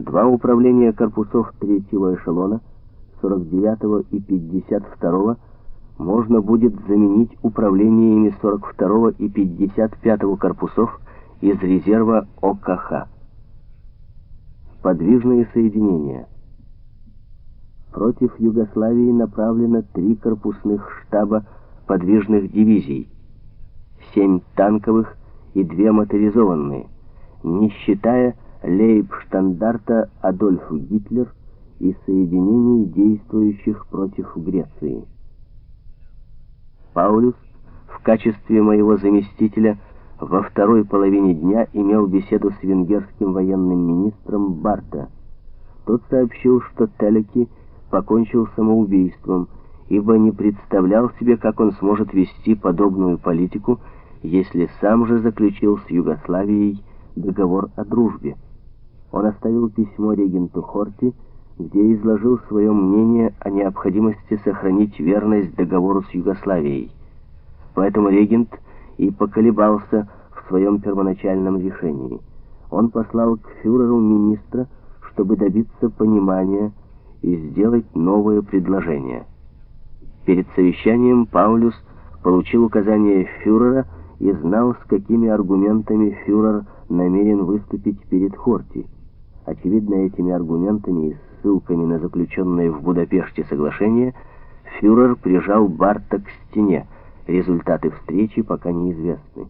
Два управления корпусов третьего эшелона, 49 и 52 можно будет заменить управлениями 42 и 55 корпусов из резерва ОКХ. Подвижные соединения. Против Югославии направлено три корпусных штаба подвижных дивизий, семь танковых и две моторизованные, не считая лейбштандарта Адольф Гитлер и соединений, действующих против Греции. Паулюс в качестве моего заместителя во второй половине дня имел беседу с венгерским военным министром Барта. Тот сообщил, что Телеки покончил самоубийством, ибо не представлял себе, как он сможет вести подобную политику, если сам же заключил с Югославией договор о дружбе. Он оставил письмо регенту Хорти, где изложил свое мнение о необходимости сохранить верность договору с Югославией. Поэтому регент и поколебался в своем первоначальном решении. Он послал к фюреру министра, чтобы добиться понимания и сделать новое предложение. Перед совещанием Паулюс получил указание фюрера и знал, с какими аргументами фюрер намерен выступить перед Хорти. Очевидно, этими аргументами и ссылками на заключенное в Будапеште соглашение фюрер прижал Барта к стене. Результаты встречи пока неизвестны.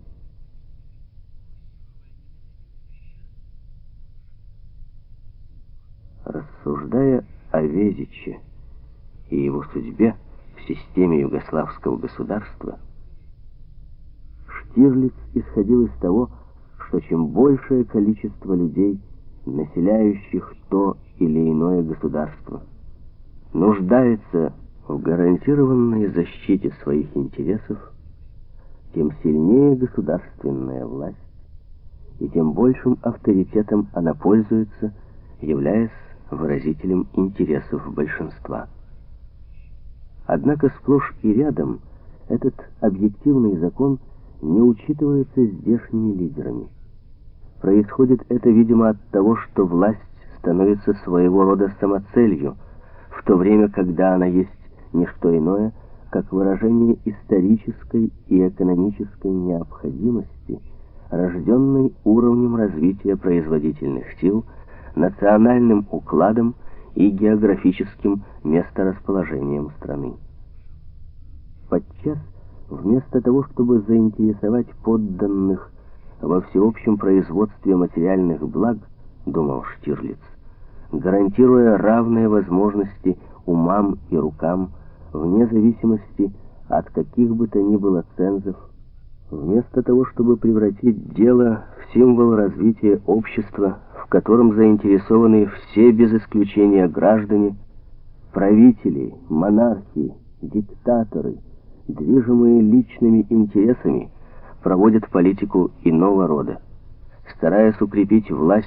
Рассуждая о Везиче и его судьбе в системе югославского государства, Штирлиц исходил из того, что чем большее количество людей – населяющих то или иное государство, нуждается в гарантированной защите своих интересов, тем сильнее государственная власть, и тем большим авторитетом она пользуется, являясь выразителем интересов большинства. Однако сплошь и рядом этот объективный закон не учитывается здешними лидерами. Происходит это, видимо, от того, что власть становится своего рода самоцелью, в то время, когда она есть не что иное, как выражение исторической и экономической необходимости, рожденной уровнем развития производительных сил, национальным укладом и географическим месторасположением страны. Подчас, вместо того, чтобы заинтересовать подданных во всеобщем производстве материальных благ, думал Штирлиц, гарантируя равные возможности умам и рукам, вне зависимости от каких бы то ни было цензов, вместо того, чтобы превратить дело в символ развития общества, в котором заинтересованы все без исключения граждане, правители, монархи, диктаторы, движимые личными интересами, проводят политику иного рода, стараясь укрепить власть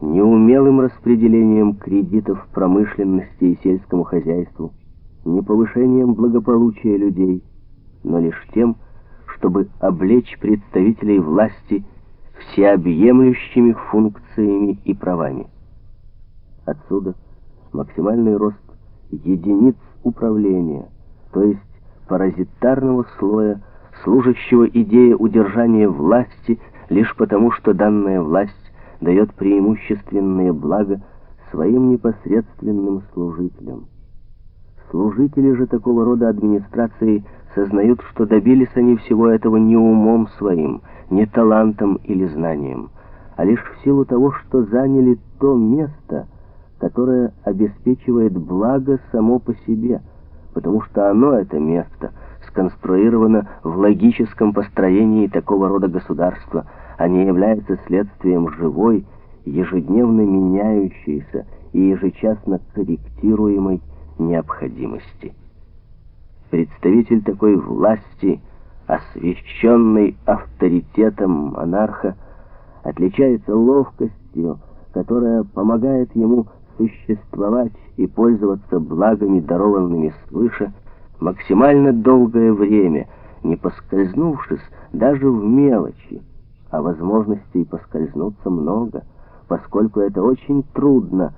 неумелым распределением кредитов промышленности и сельскому хозяйству, не повышением благополучия людей, но лишь тем, чтобы облечь представителей власти всеобъемлющими функциями и правами. Отсюда максимальный рост единиц управления, то есть паразитарного слоя служащего идее удержания власти лишь потому, что данная власть дает преимущественные блага своим непосредственным служителям. Служители же такого рода администрации сознают, что добились они всего этого не умом своим, не талантом или знанием, а лишь в силу того, что заняли то место, которое обеспечивает благо само по себе, потому что оно, это место – сконструировано в логическом построении такого рода государства, а не является следствием живой, ежедневно меняющейся и ежечасно корректируемой необходимости. Представитель такой власти, освященный авторитетом монарха, отличается ловкостью, которая помогает ему существовать и пользоваться благами, дарованными свыше, максимально долгое время, не поскользнувшись даже в мелочи, а возможностей поскользнуться много, поскольку это очень трудно